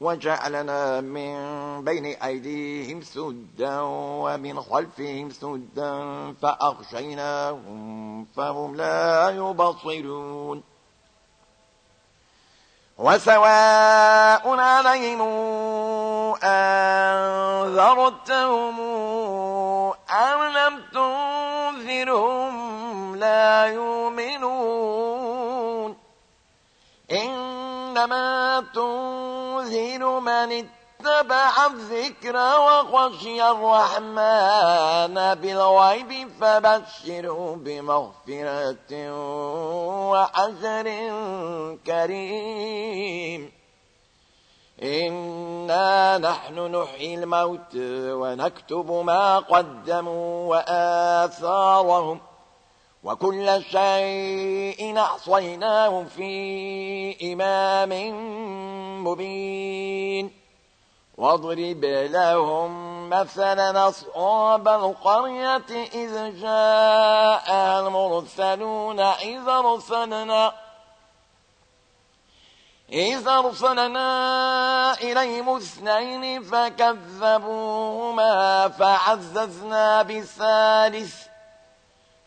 وجعلنا من بين أيديهم سدا ومن خلفهم سدا فأغشيناهم فهم لا يبصرون. وسواء عليهم أنذرتهم أم لم تنذرهم لا يؤمنون. إنما تنذر من اتبع الذكر وخشي الرحمن بالغيب فبشره بمغفرة وأجر كريم. إنا نحن نحيي الموت ونكتب ما قدموا وآثارهم. وكل شيء أحصيناه في إمام مبين. واضرب لهم مثلا أصحاب القرية إذ جاء المرسلون إذا أرسلنا إذا أرسلنا إليهم اثنين فكذبوهما فعززنا بثالث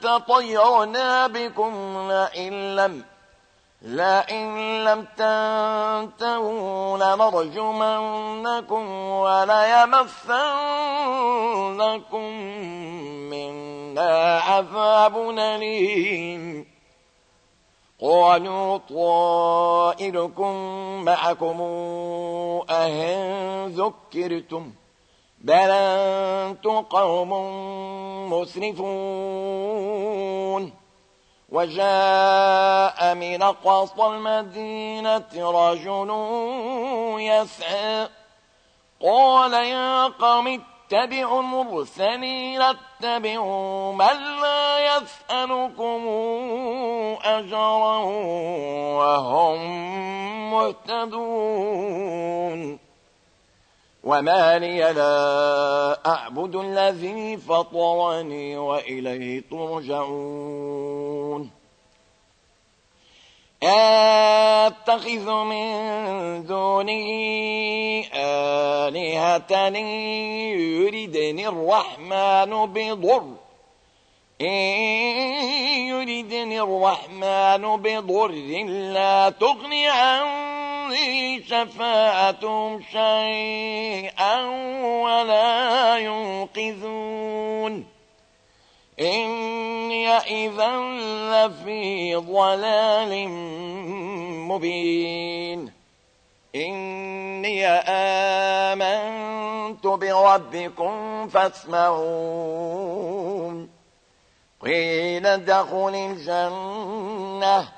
تطيرنا بكم لئن لم لئن لم تنتهوا لنرجمنكم وليمثلنكم منا عذاب أليم. قالوا طائركم معكم أهن ذكرتم بل أنتم قوم مسرفون. وجاء من قصد المدينة رجل يسعى. قال يا قوم اتبعوا المرسلين اتبعوا من لا يسألكم أجرا وهم مهتدون. وما لي لا أعبد الذي فطرني وإليه ترجعون أتخذ من دونه آلهة يردني الرحمن بضر إن يردني الرحمن بضر لا تغني عني شفاعتهم شيئا ولا ينقذون. إني إذا لفي ضلال مبين. إني آمنت بربكم فاسمعون. قيل دخل الجنة.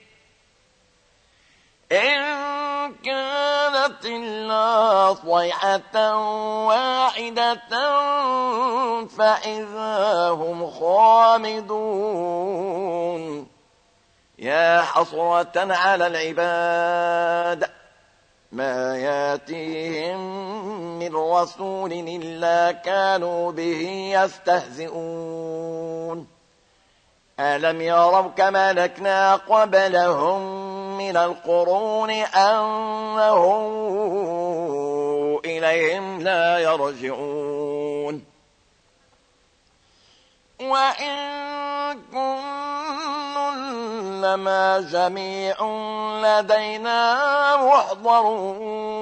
إن كانت إلا صيحة واحدة فإذا هم خامدون. يا حصرة على العباد ما ياتيهم من رسول إلا كانوا به يستهزئون. ألم يروا كما لكنا قبلهم من القرون أنهم إليهم لا يرجعون. وإن كن لما جميع لدينا محضرون.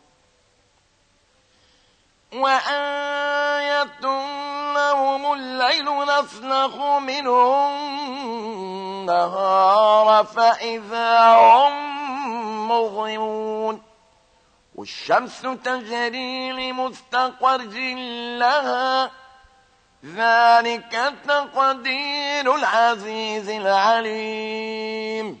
وآية لهم الليل نسلخ منه النهار فإذا هم مظلمون. والشمس تجري لمستقر لها ذلك تقدير العزيز العليم.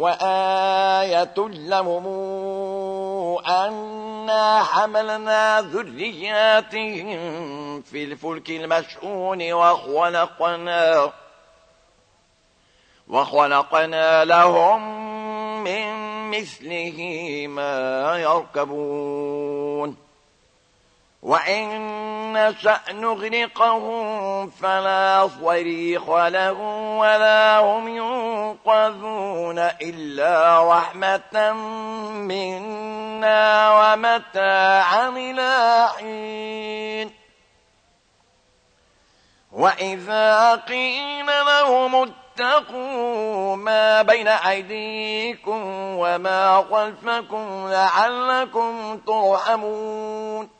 وآية لهم أنا حملنا ذرياتهم في الفلك المشحون وخلقنا وخلقنا لهم من مثله ما يركبون وإن نشأ نغرقهم فلا صريخ لهم ولا هم ينقذون إلا رحمة منا ومتاعا إلى حين وإذا قيل لهم اتقوا ما بين أيديكم وما خلفكم لعلكم ترحمون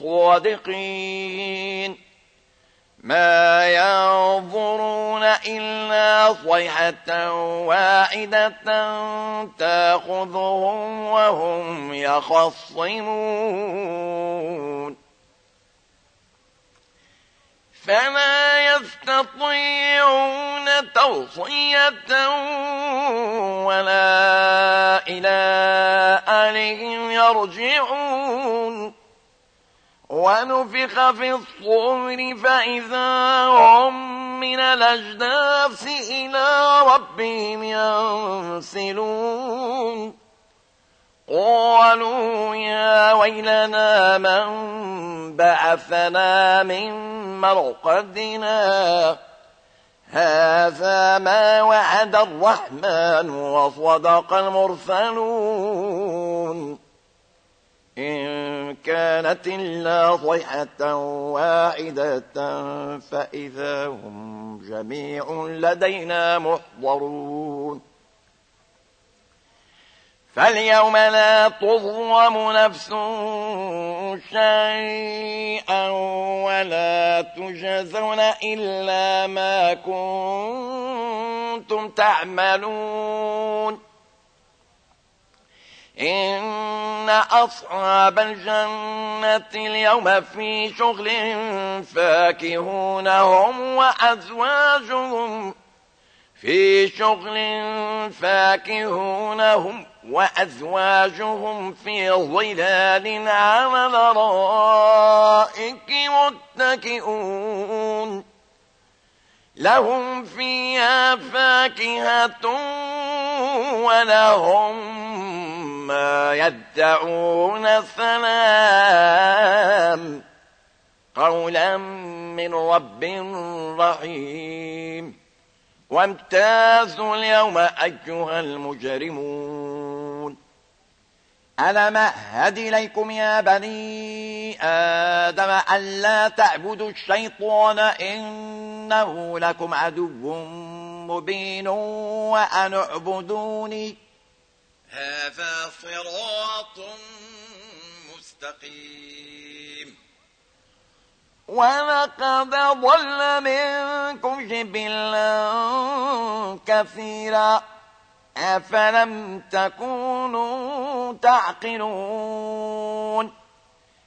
صادقين. ما ينظرون إلا صيحة واحدة تأخذهم وهم يخصمون. فما يستطيعون توصية ولا إلى آلهم يرجعون. ونفخ في الصور فإذا هم من الأجداث إلى ربهم ينسلون. قالوا يا ويلنا من بعثنا من مرقدنا؟ هذا ما وعد الرحمن وصدق المرسلون. إن كانت إلا صيحة واحدة فإذا هم جميع لدينا محضرون. فاليوم لا تظلم نفس شيئا ولا تجزون إلا ما كنتم تعملون. إن أصحاب الجنة اليوم في شغل فاكهون هم وأزواجهم في شغل فاكهون هم وأزواجهم في ظلال على الرائك متكئون لهم فيها فاكهة ولهم ما يدعون سلام قولا من رب رحيم. وامتازوا اليوم أيها المجرمون. ألم أهد إليكم يا بني آدم ألا تعبدوا الشيطان إنه لكم عدو مبين وأن اعبدوني هذا صراط مستقيم. ولقد ضل منكم جبلا كثيرا. أفلم تكونوا تعقلون؟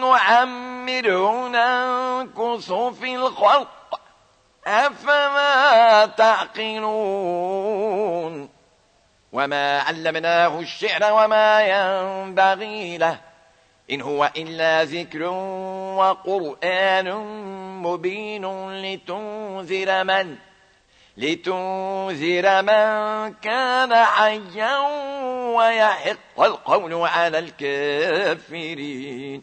نعمره ننكس في الخلق. أفما تعقلون؟ وما علمناه الشعر وما ينبغي له. إن هو إلا ذكر وقرآن مبين لتنذر من؟ لتنذر من كان حيا ويحق القول على الكافرين.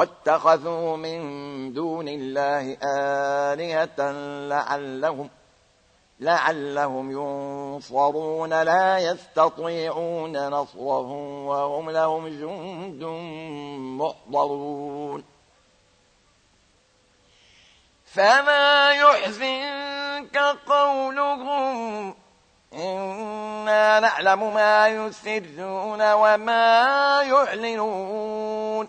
واتخذوا من دون الله آلهة لعلهم لعلهم ينصرون. لا يستطيعون نصرهم وهم لهم جند محضرون فما يحزن ذلك قولهم؟ إنا نعلم ما يسرون وما يعلنون.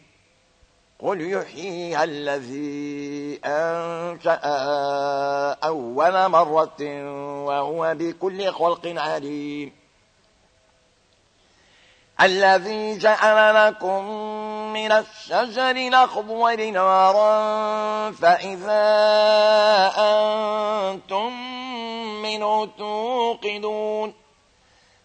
قل يحييها الذي أنشأ أول مرة وهو بكل خلق عليم. الذي جعل لكم من الشجر الأخضر نارا فإذا أنتم منه توقدون